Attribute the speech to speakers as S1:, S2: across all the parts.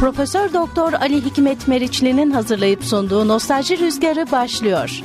S1: Profesör Doktor Ali Hikmet Meriçli'nin hazırlayıp sunduğu Nostalji Rüzgarı başlıyor.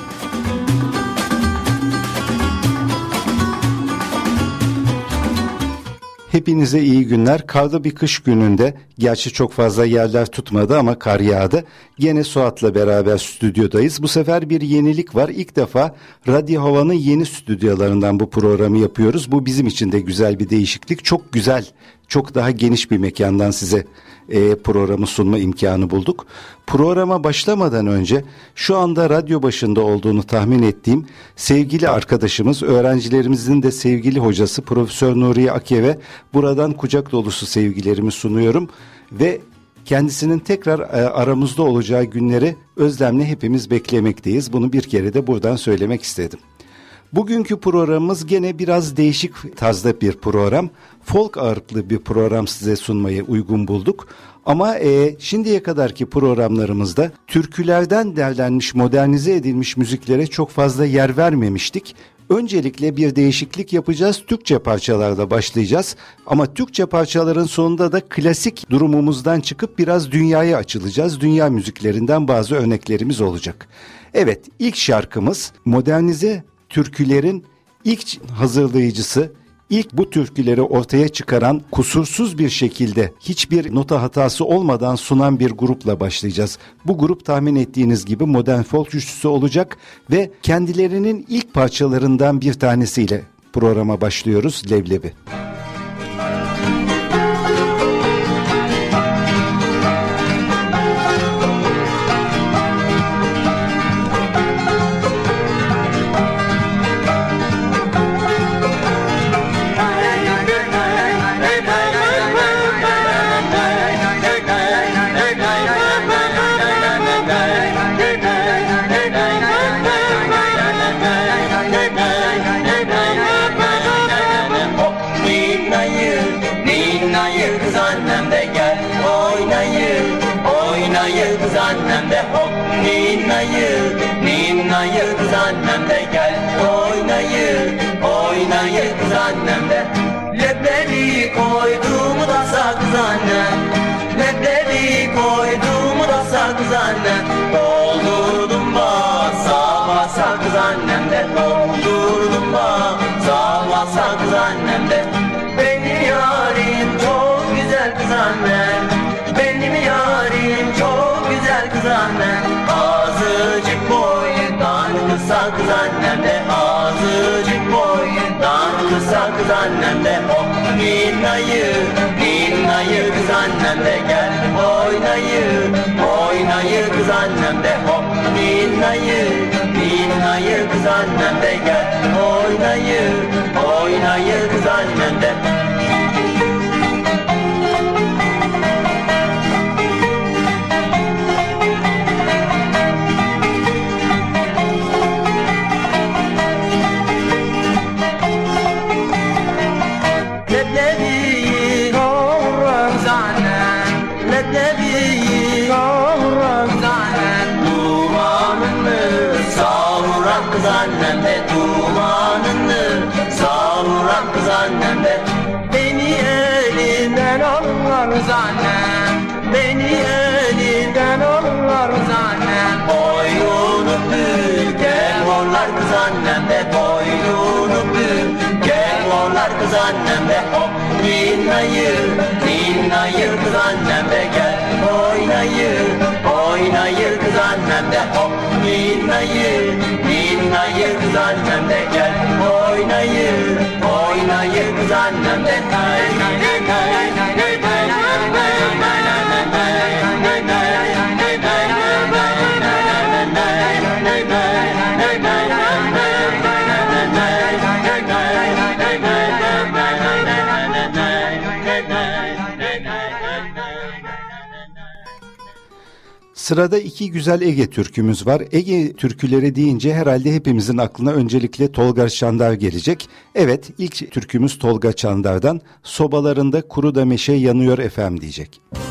S2: Hepinize iyi günler. Karda bir kış gününde, gerçi çok fazla yerler tutmadı ama kar yağdı. Gene Suat'la beraber stüdyodayız. Bu sefer bir yenilik var. İlk defa Radyo Hava'nın yeni stüdyolarından bu programı yapıyoruz. Bu bizim için de güzel bir değişiklik. Çok güzel, çok daha geniş bir mekandan size e, programı sunma imkanı bulduk. Programa başlamadan önce şu anda radyo başında olduğunu tahmin ettiğim sevgili arkadaşımız, öğrencilerimizin de sevgili hocası Profesör Nuriye Akyev'e buradan kucak dolusu sevgilerimi sunuyorum ve kendisinin tekrar e, aramızda olacağı günleri özlemle hepimiz beklemekteyiz. Bunu bir kere de buradan söylemek istedim. Bugünkü programımız gene biraz değişik tarzda bir program. Folk ağırlıklı bir program size sunmayı uygun bulduk. Ama e, şimdiye kadarki programlarımızda türkülerden derlenmiş, modernize edilmiş müziklere çok fazla yer vermemiştik. Öncelikle bir değişiklik yapacağız. Türkçe parçalarla başlayacağız. Ama Türkçe parçaların sonunda da klasik durumumuzdan çıkıp biraz dünyaya açılacağız. Dünya müziklerinden bazı örneklerimiz olacak. Evet, ilk şarkımız modernize türkülerin ilk hazırlayıcısı, ilk bu türküleri ortaya çıkaran kusursuz bir şekilde hiçbir nota hatası olmadan sunan bir grupla başlayacağız. Bu grup tahmin ettiğiniz gibi modern folk üçlüsü olacak ve kendilerinin ilk parçalarından bir tanesiyle programa başlıyoruz Leblebi. Leblebi.
S3: annemde hop Ninayı, ninayı kız annemde gel Oynayı, oynayı kız annemde hop Ninayı, ninayı kız annemde oynayı kız annemde Ninayı, ninayı kız annem gel Oynayı, oynayı kız annem hop Ninayı, ninayı kız annem gel Oynayı, oynayı kız annem de oynayır Dinlayır kız annemle gel. Oynayır Oynayır kız annemle hop. Dinlayır Dinlayır kız annemle gel. Oynayır Oynayır kız annemle tay
S2: Sırada iki güzel Ege türkümüz var. Ege türküleri deyince herhalde hepimizin aklına öncelikle Tolga Çandar gelecek. Evet ilk türkümüz Tolga Çandar'dan sobalarında kuru da meşe yanıyor efem diyecek. Müzik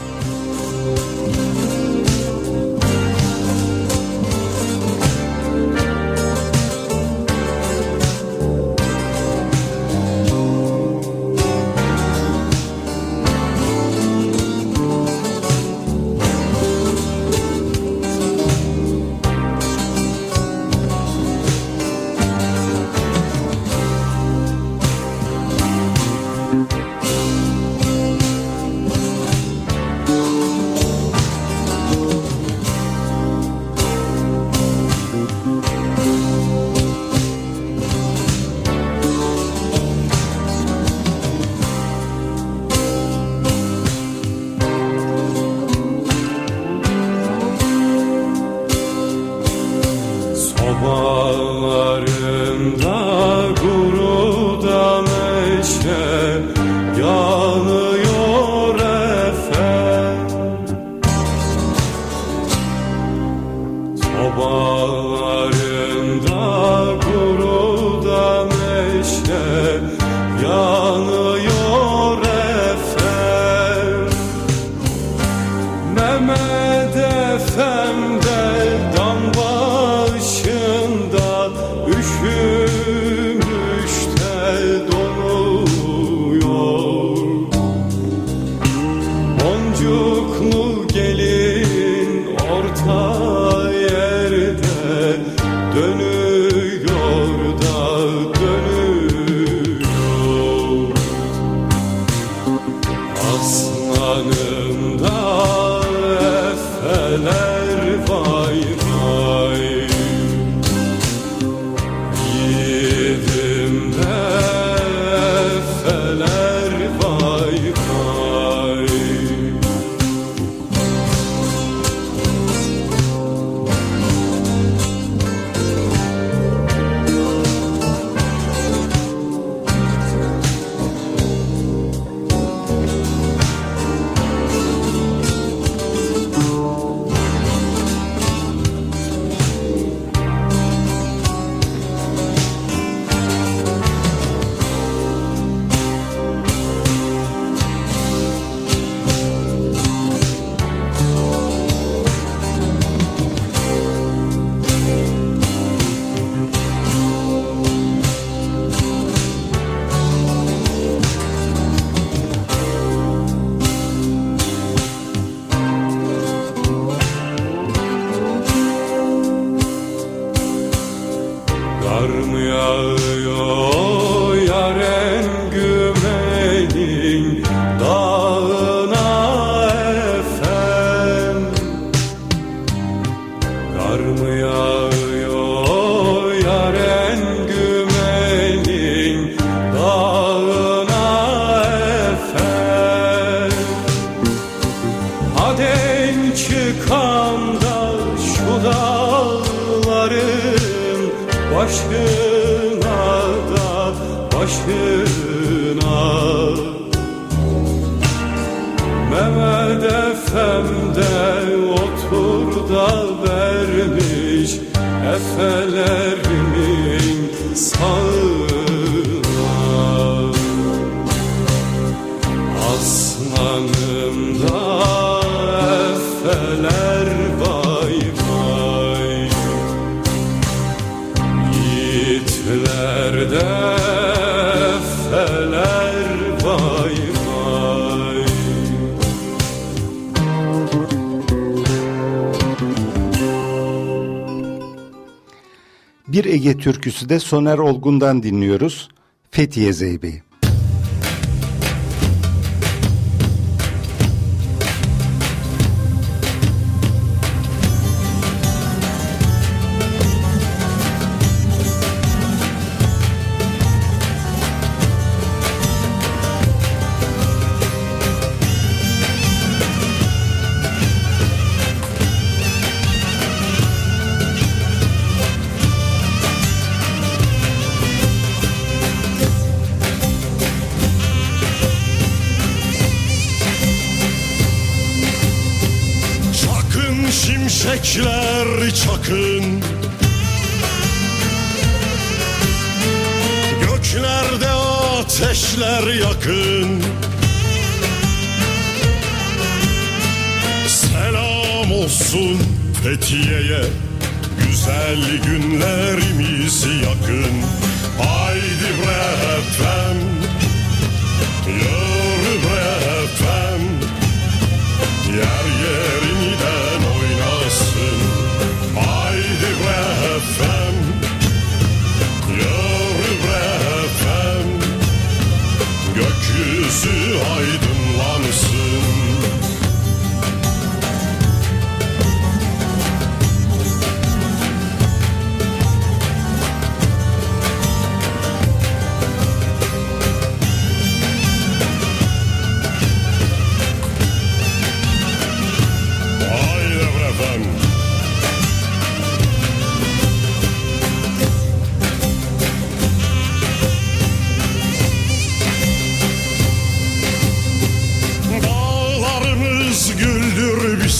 S4: Bir Ege türküsü de Soner Olgun'dan dinliyoruz. Fethiye Zeybe'yi. Göklerde ateşler yakın. Selam olsun Fethiye'ye. Güzel günlerimiz yakın. Haydi bre efem Yürü bre efem Yer yerini de yüzü aydınlansın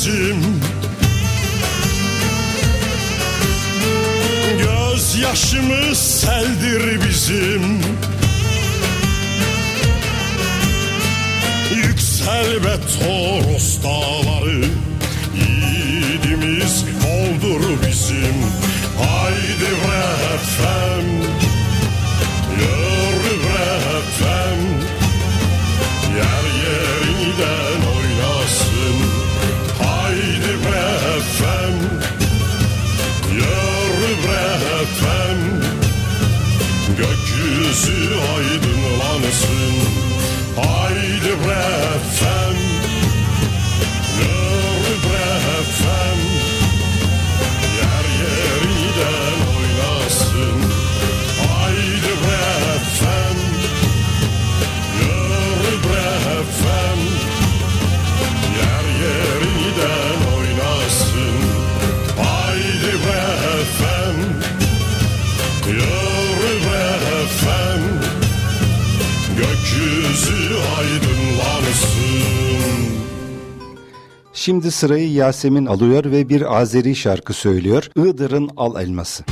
S4: bizim Gözyaşımız seldir bizim. Yüksel be Toros dağları Yiğidimiz oldur bizim. Haydi bre efem
S2: Sırayı Yasemin alıyor ve bir Azeri şarkı söylüyor. Iğdır'ın al elması.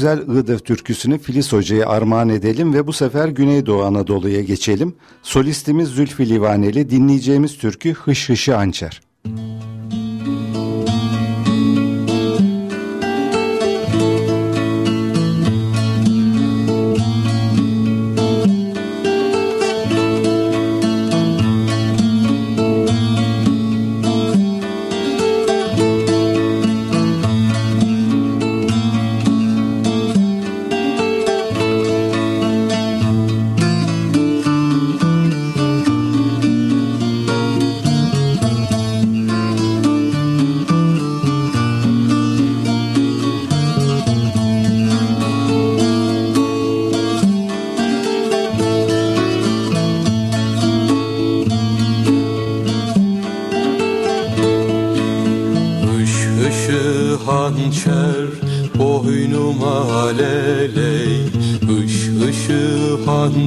S5: Güzel Iğdır türküsünü Filiz Hoca'ya armağan edelim ve bu sefer Güneydoğu Anadolu'ya geçelim. Solistimiz Zülfü Livaneli dinleyeceğimiz türkü Hış Hışı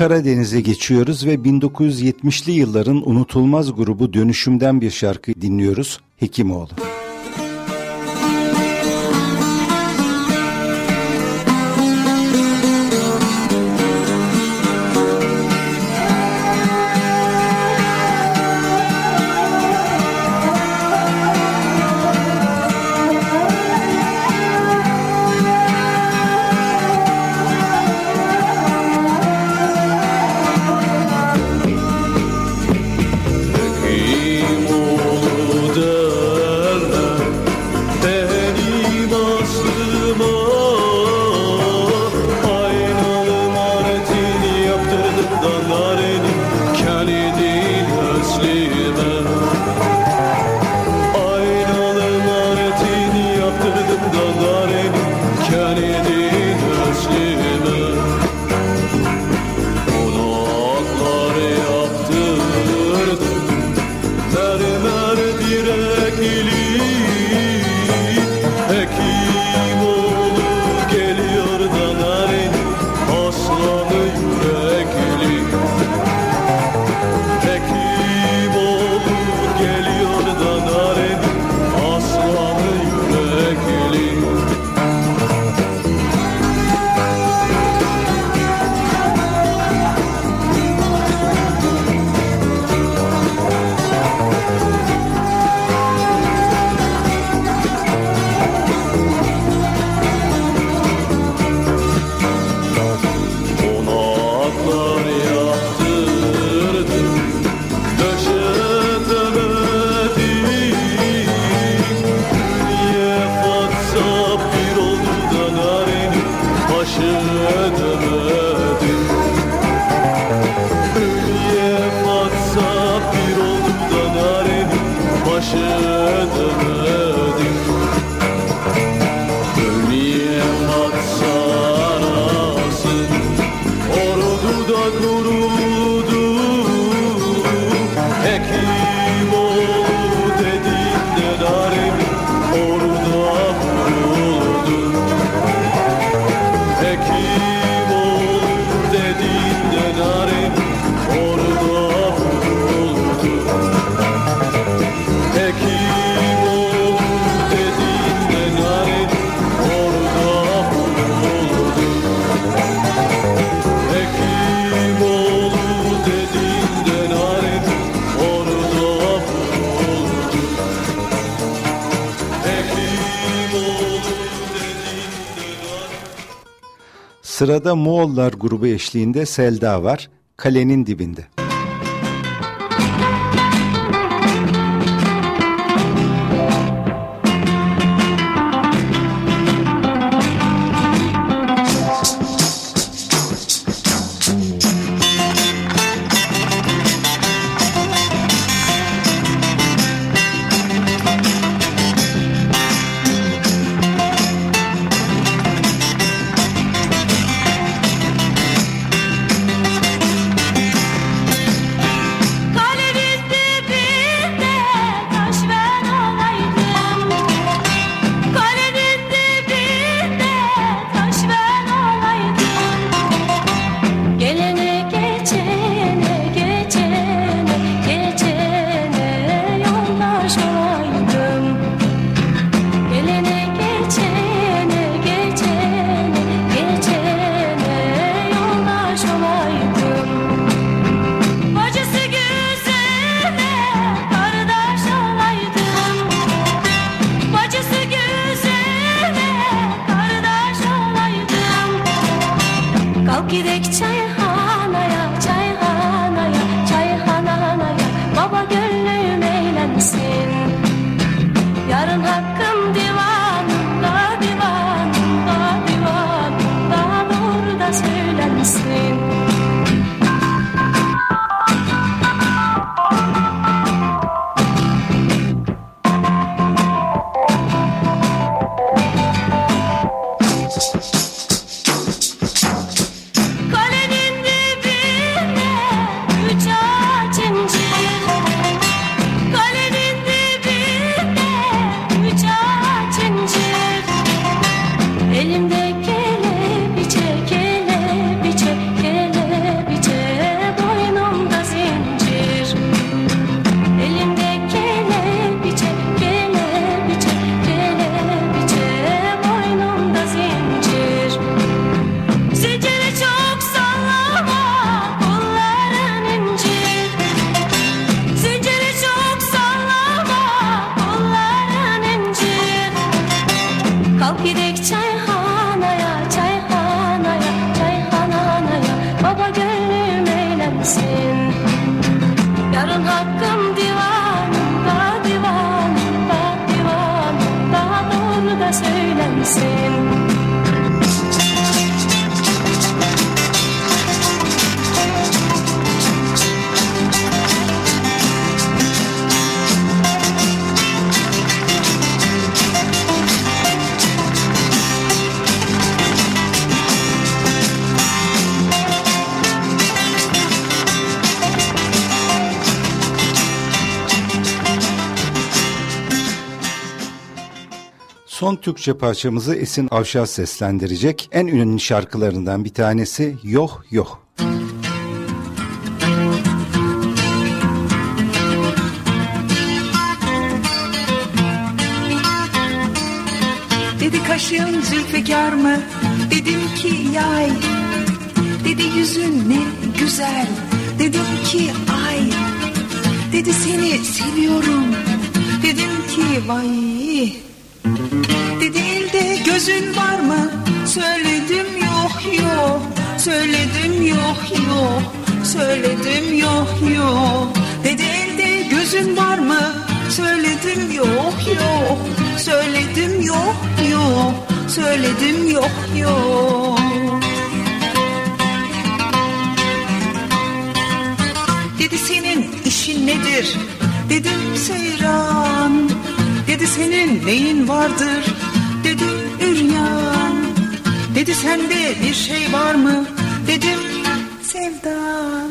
S5: Karadeniz'e geçiyoruz ve 1970'li yılların unutulmaz grubu Dönüşüm'den bir şarkı dinliyoruz. Hekimoğlu.
S6: Sırada Moğollar grubu eşliğinde Selda var. Kalenin dibinde. Türkçe parçamızı Esin Avşar seslendirecek. En ünlü şarkılarından bir tanesi Yoh Yoh.
S7: Dedi kaşın zülfikar mı? Dedim ki yay. Dedi yüzün ne güzel. Dedim ki ay. Dedi seni seviyorum. Dedim ki vay. Dedi gözün var mı? Söyledim yok yok. Söyledim yok yok. Söyledim yok yok. Dedi elde gözün var mı? Söyledim yok yok. Söyledim yok yok. Söyledim yok yok. Dedi senin işin nedir? Dedim seyran. senin neyin vardır üryan. Dedi sende bir şey var mı? Dedim sevdan.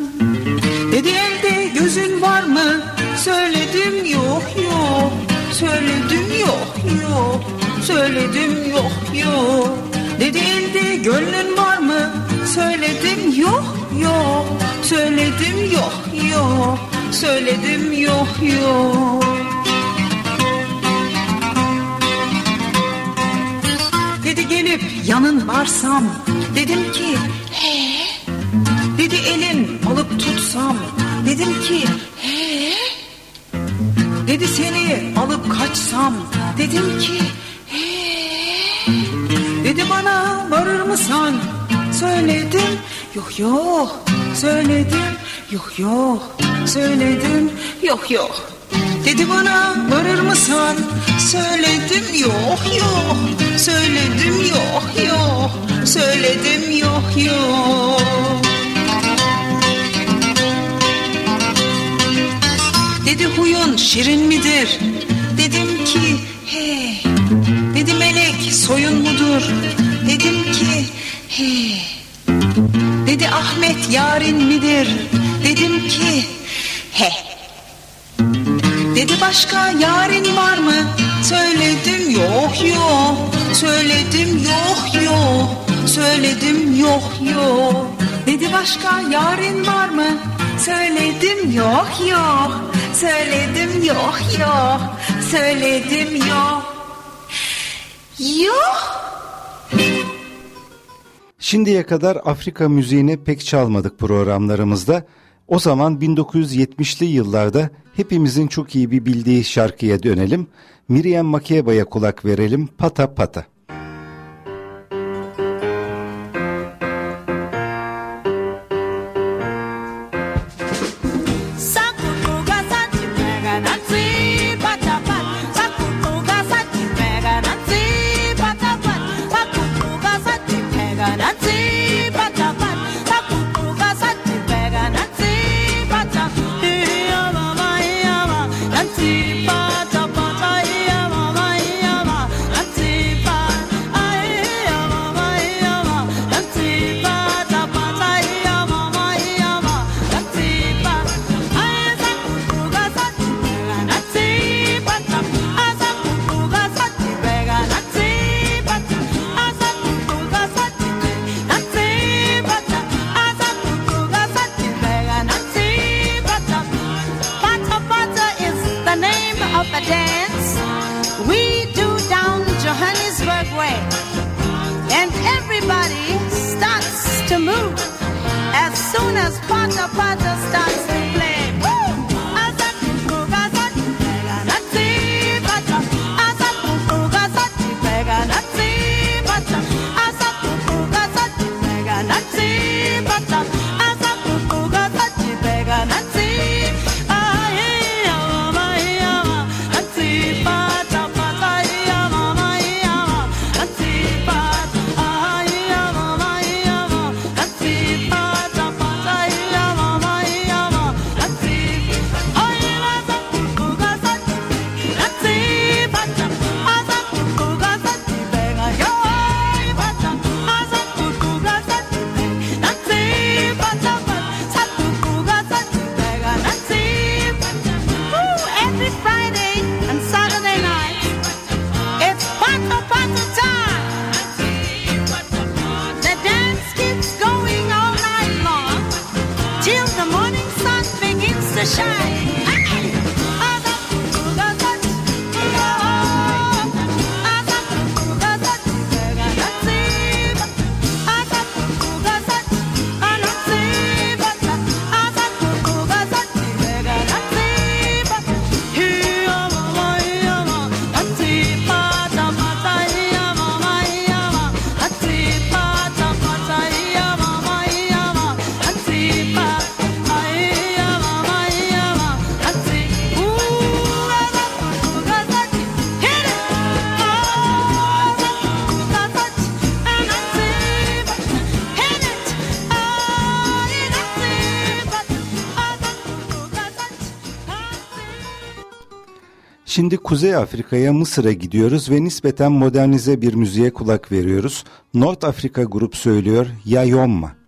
S7: Dedi elde gözün var mı? Söyledim yok yok. Söyledim yok yok. Söyledim yok yok. Dedi elde gönlün var mı? Söyledim yok yok. Söyledim yok yok. Söyledim yok yok Gelip yanın varsam Dedim ki he? Dedi elin alıp tutsam. Dedim ki he? Dedi seni alıp kaçsam. Dedim ki he? Dedi bana varır mısın Söyledim yok yok. Söyledim yok yok. Söyledim yok yok Dedi bana varır mısın? Söyledim yok yok. Söyledim yok yok. Söyledim yok yok. Dedi huyun şirin midir? Dedim ki he. Dedi melek soyun mudur? Dedim ki he. Dedi Ahmet yarın midir? Dedim ki he Dedi başka yarın var mı? Söyledim yok yok. Söyledim yok yok. Söyledim yok yok. Dedi başka yarın var mı? Söyledim yok yok. Söyledim yok yok. Söyledim yok. Yok.
S8: Şimdiye kadar Afrika müziğini pek çalmadık programlarımızda. O zaman 1970'li yıllarda hepimizin çok iyi bir bildiği şarkıya dönelim. Miriam Makeba'ya kulak verelim. Pata Pata.
S2: Şimdi Kuzey Afrika'ya Mısır'a gidiyoruz ve nispeten modernize bir müziğe kulak veriyoruz. North Afrika grup söylüyor.
S9: خد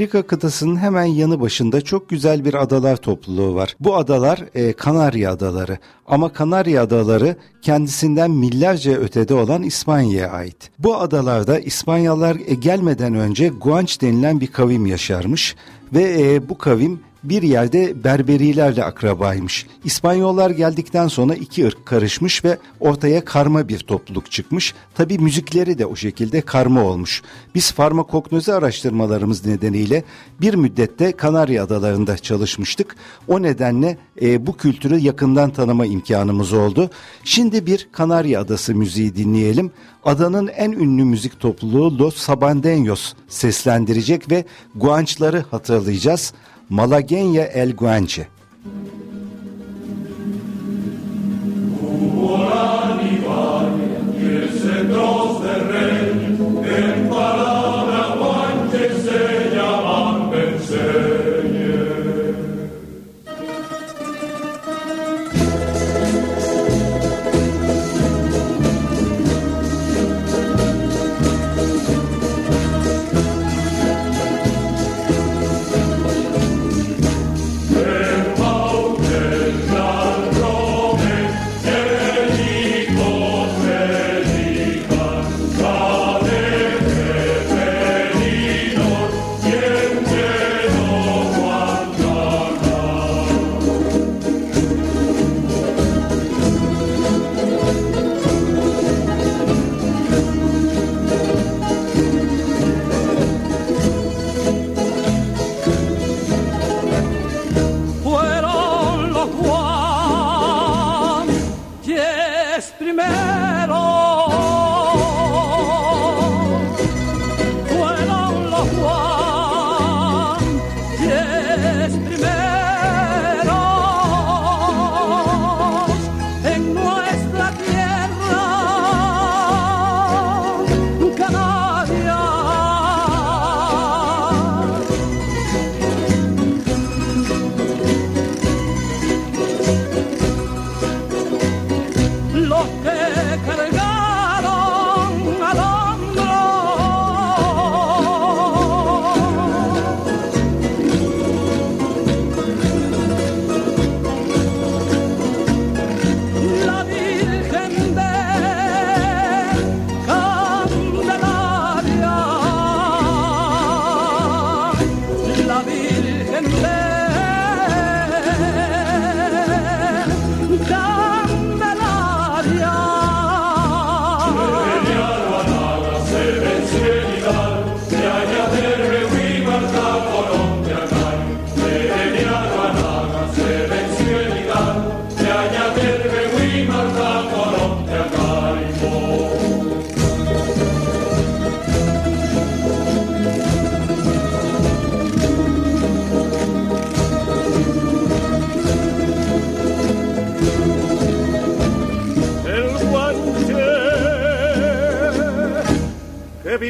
S2: Afrika kıtasının hemen yanı başında çok güzel bir adalar topluluğu var. Bu adalar e, Kanarya Adaları ama Kanarya Adaları kendisinden millerce ötede olan İspanya'ya ait. Bu adalarda İspanyollar e, gelmeden önce Guanç denilen bir kavim yaşarmış ve e, bu kavim bir yerde Berberilerle akrabaymış. İspanyollar geldikten sonra iki ırk karışmış ve ortaya karma bir topluluk çıkmış. Tabi müzikleri de o şekilde karma olmuş. Biz farmakognozi araştırmalarımız nedeniyle bir müddette Kanarya Adalarında çalışmıştık. O nedenle e, bu kültürü yakından tanıma imkanımız oldu. Şimdi bir Kanarya Adası müziği dinleyelim. Adanın en ünlü müzik topluluğu Los Sabandeños seslendirecek ve guançları hatırlayacağız. Malagueña el Guanche.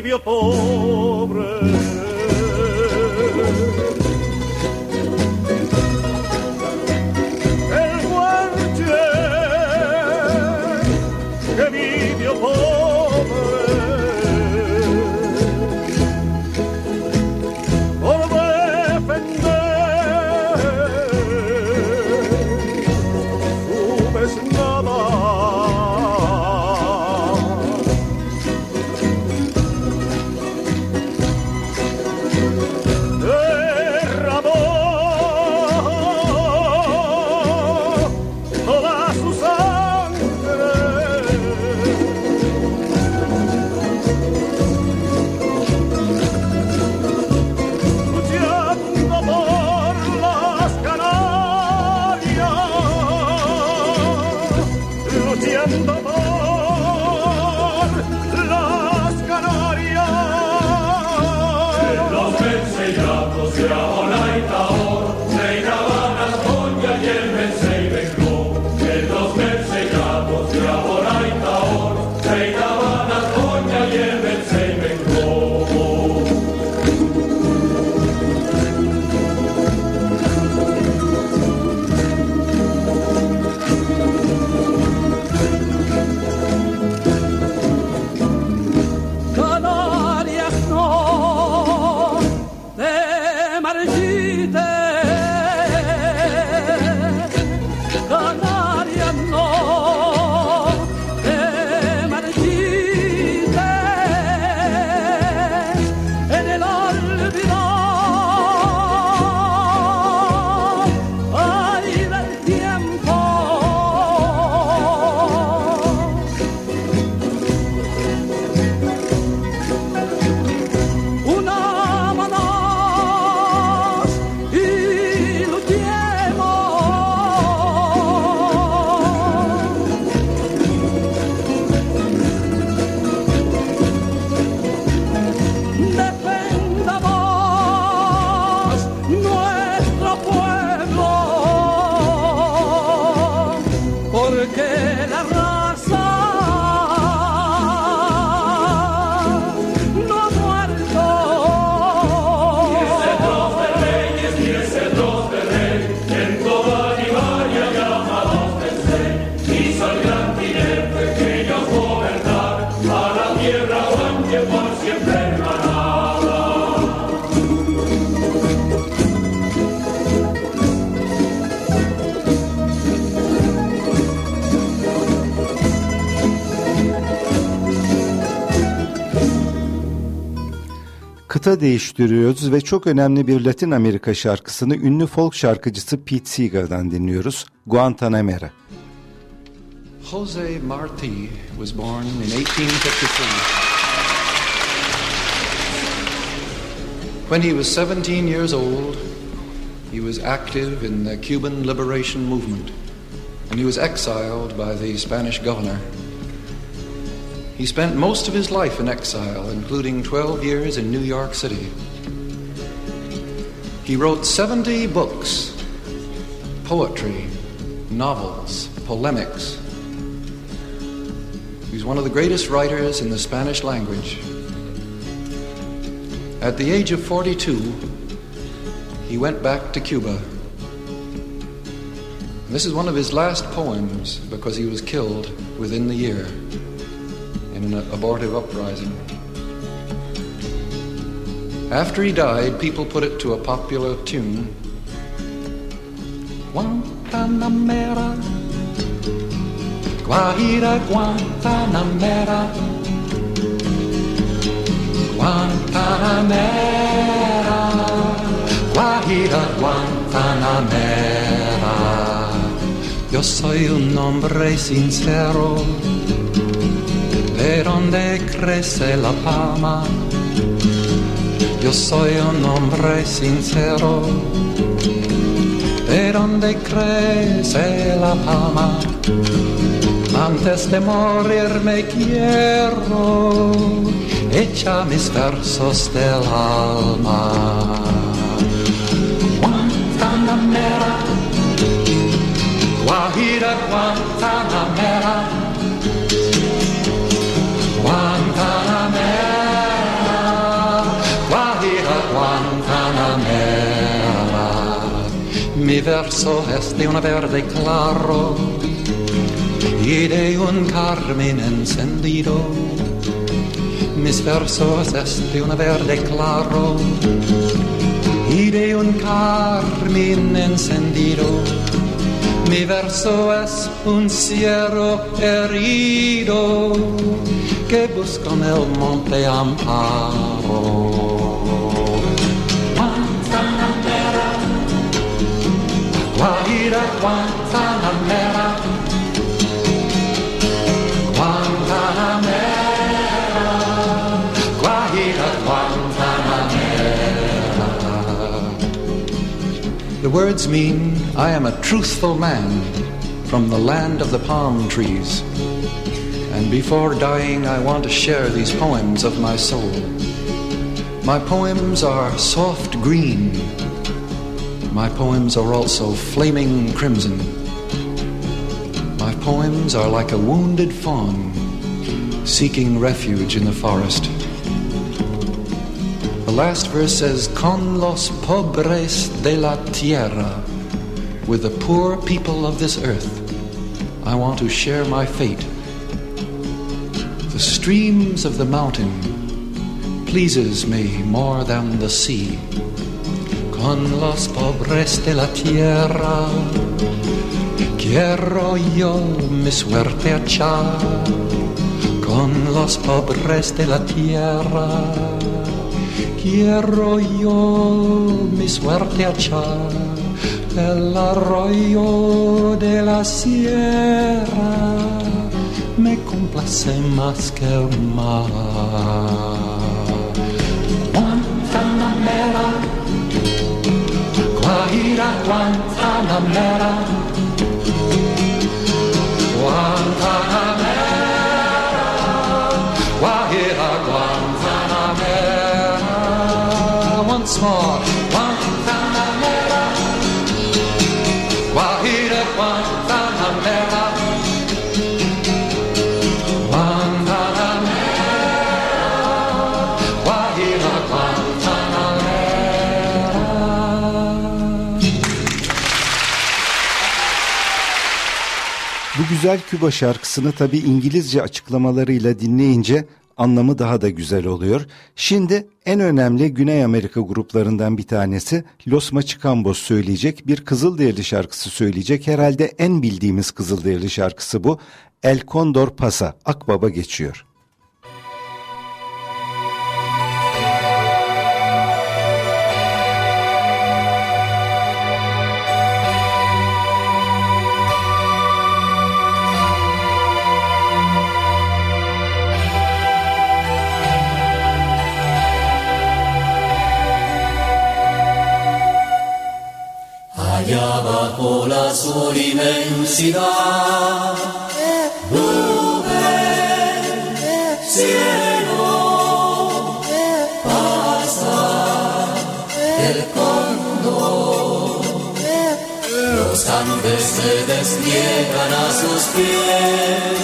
S4: escribió pobre.
S2: Kıta değiştiriyoruz ve çok önemli bir Latin Amerika şarkısını ünlü folk şarkıcısı Pete Seeger'dan dinliyoruz. Guantanamera.
S10: Jose Marti was born in 1853. When he was 17 years old, he was active in the Cuban liberation movement, and he was exiled by the Spanish governor. He spent most of his life in exile, including 12 years in New York City. He wrote 70 books poetry, novels, polemics. He's one of the greatest writers in the Spanish language. At the age of 42, he went back to Cuba. This is one of his last poems because he was killed within the year in an abortive uprising. After he died, people put it to a popular tune. Guantanamera, Guajira Guantanamera, Guantanamera, Guajira Guantanamera. Yo soy un hombre sincero, de donde crece la palma. Yo soy un hombre sincero, de donde crece la palma. Antes de morir me quiero, echa mis versos del alma. Guantanamera, Guajira Guantanamera, Mi verso es de un verde claro y de un carmen encendido. Mis versos es de un verde claro y de un carmen encendido. Mi verso es un cielo herido que busca en el monte amparo. Guantanamera, Guantanamera, Guajira, Guantanamera. The words mean I am a truthful man from the land of the palm trees. And before dying, I want to share these poems of my soul. My poems are soft green. My poems are also flaming crimson. My poems are like a wounded fawn seeking refuge in the forest. The last verse says, Con los pobres de la tierra, with the poor people of this earth, I want to share my fate. The streams of the mountain pleases me more than the sea. Con los pobres de la tierra quiero yo mi suerte echar. Con los pobres de la tierra quiero yo mi suerte echar. El arroyo de la sierra me complace más que el mar. Guajira, Guantanamera, Guantanamera, Guajira, Guantanamera. Once more,
S2: güzel Küba şarkısını tabi İngilizce açıklamalarıyla dinleyince anlamı daha da güzel oluyor. Şimdi en önemli Güney Amerika gruplarından bir tanesi Los Machicambos söyleyecek bir Kızılderili şarkısı söyleyecek. Herhalde en bildiğimiz Kızılderili şarkısı bu. El Condor Pasa, Akbaba geçiyor.
S3: Inmensidad, nube, cielo, pasa el cóndor. Los Andes se despliegan a sus pies,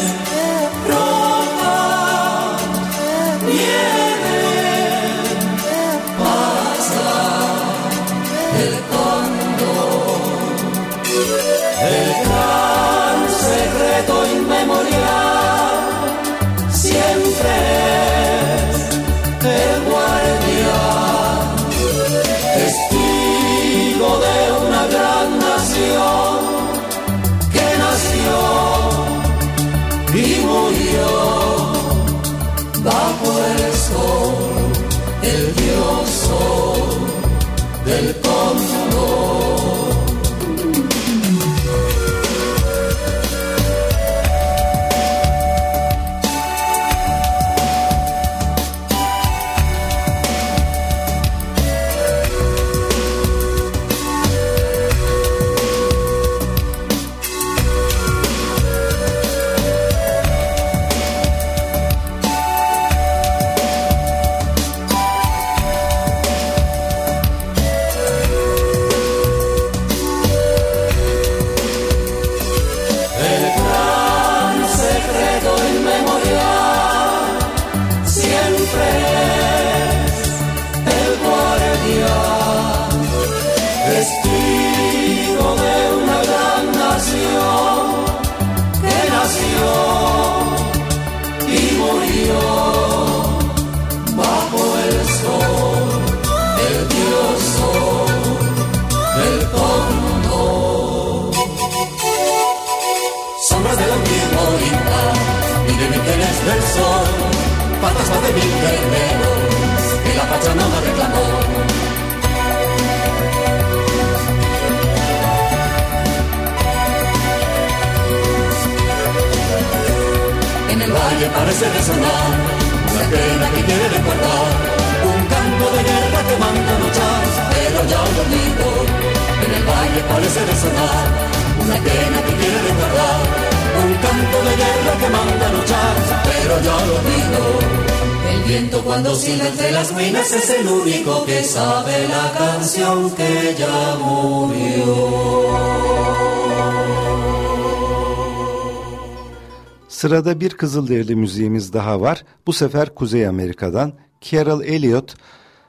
S3: de
S9: mil guerreros que la Pachamama reclamó. En el valle parece resonar una pena que quiere recordar, un canto de guerra que manda luchar, pero ya lo olvido. En el valle parece resonar una pena que quiere recordar, un canto de guerra que manda luchar, pero ya lo olvido. El viento cuando silba las ruinas es el único que sabe la canción que ya murió.
S2: Sırada bir Kızılderili müziğimiz daha var. Bu sefer Kuzey Amerika'dan Carol Elliot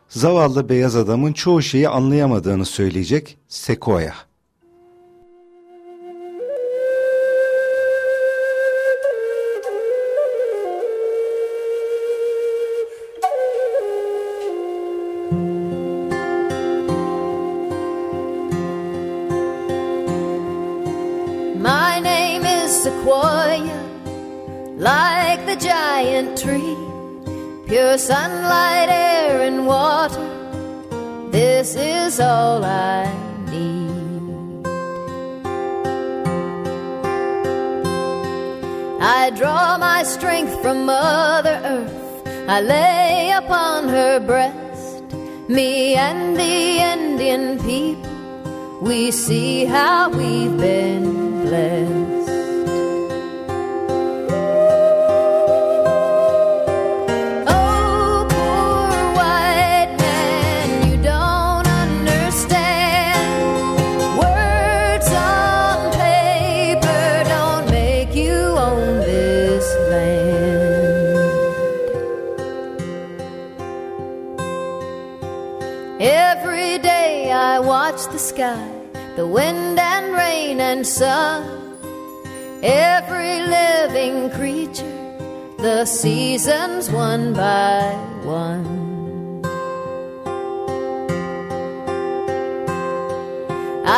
S2: zavallı beyaz adamın çoğu şeyi anlayamadığını söyleyecek Sequoia.
S11: Sunlight, air, and water. This is all I need. I draw my strength from Mother Earth, I lay upon her breast, me and the Indian people. We see how we've been blessed. Sky, the wind and rain and sun. Every living creature, the seasons one by one.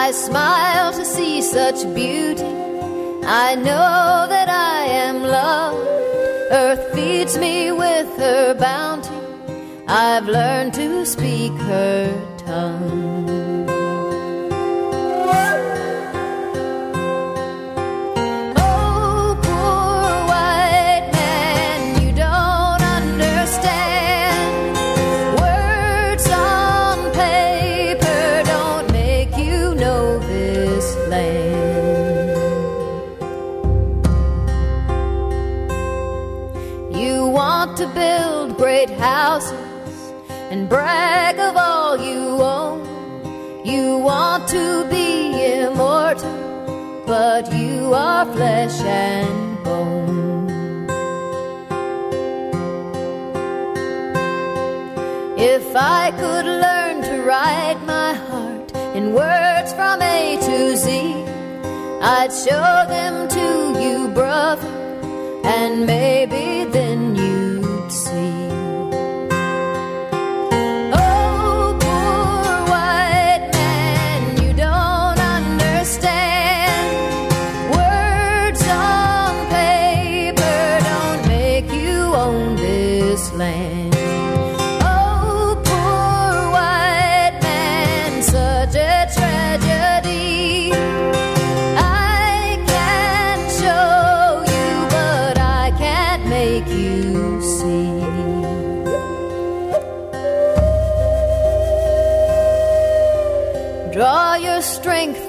S11: I smile to see such beauty. I know that I am loved. Earth feeds me with her bounty. I've learned to speak her tongue. Houses and brag of all you own. You want to be immortal, but you are flesh and bone. If I could learn to write my heart in words from A to Z, I'd show them to you, brother, and maybe then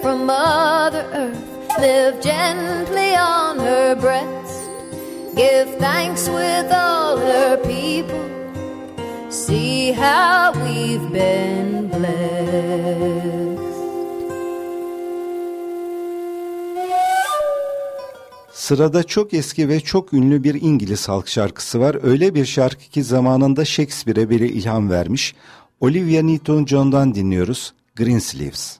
S11: from Mother Earth, live gently on her breast, give thanks with all her people. See how we've been blessed.
S2: Sırada çok eski ve çok ünlü bir İngiliz halk şarkısı var. Öyle bir şarkı ki zamanında Shakespeare'e bile ilham vermiş. Olivia Newton-John'dan dinliyoruz. Greensleeves.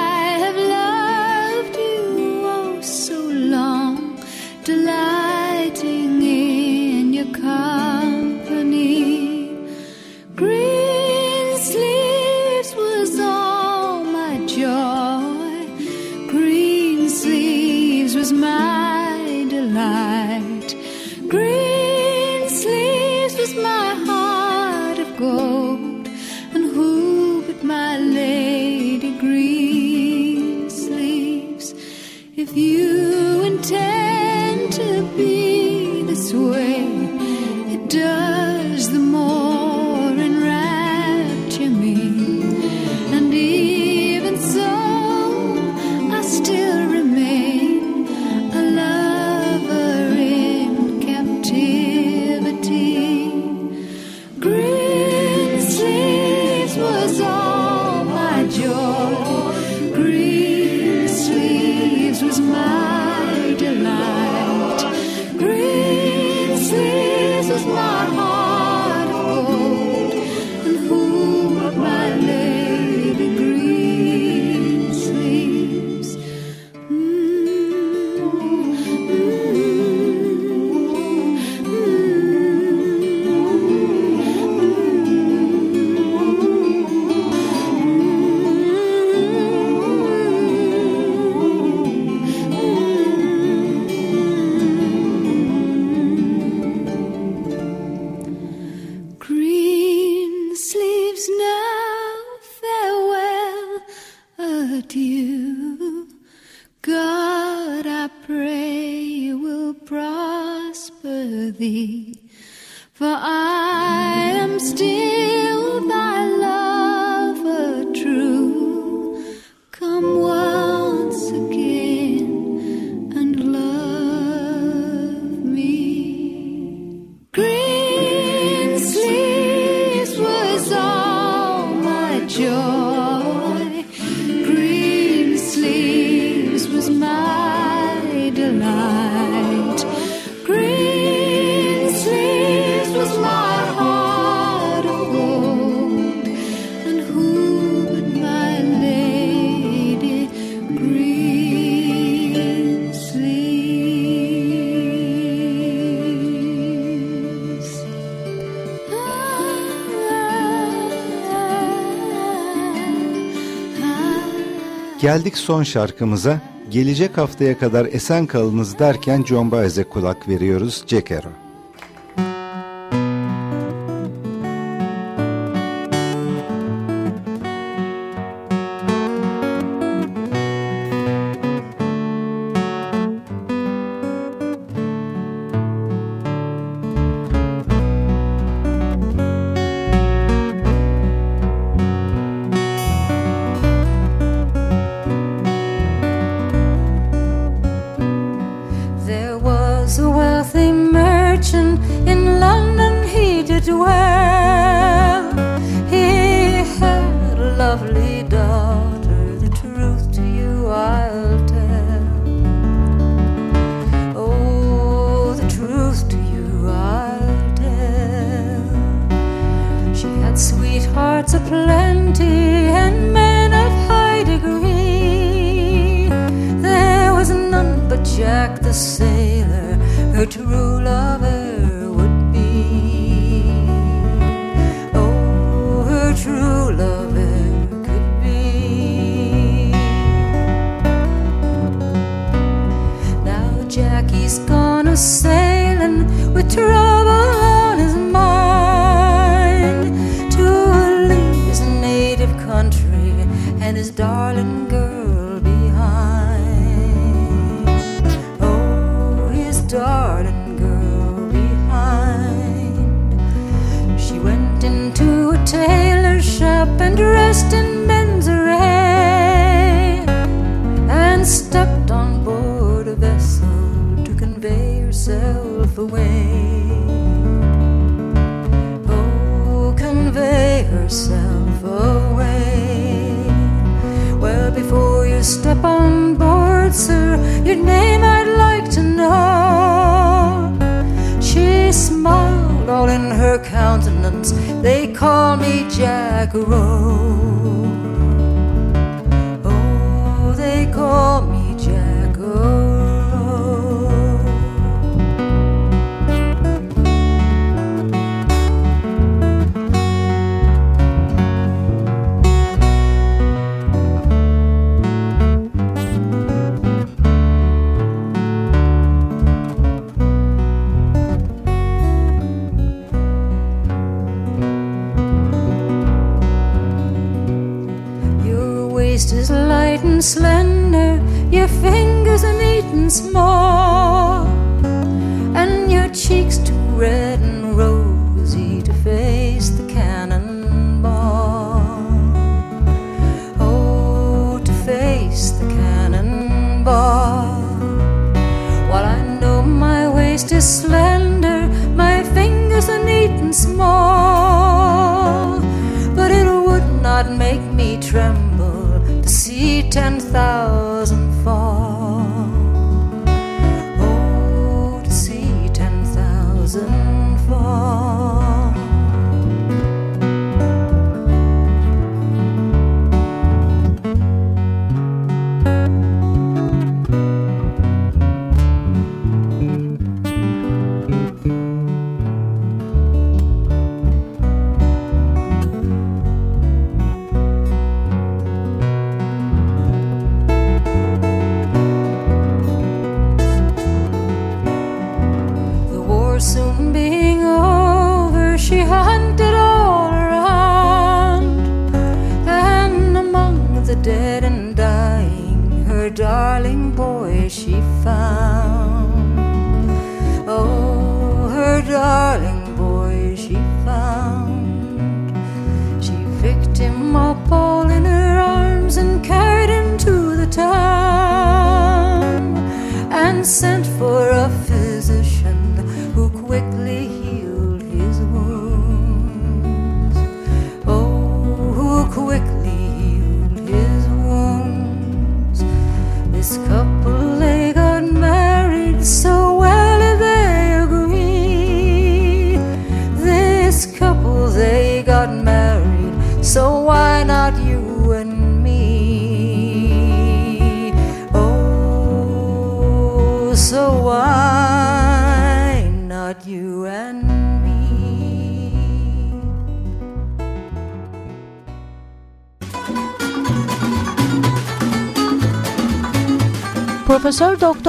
S12: 就
S2: Geldik son şarkımıza. Gelecek haftaya kadar esen kalınız derken John Baez'e kulak veriyoruz.
S13: Jack away. Oh, convey herself away. Well, before you step on board, sir, your name I'd like to know. She smiled all in her countenance. They call me Jack Rose.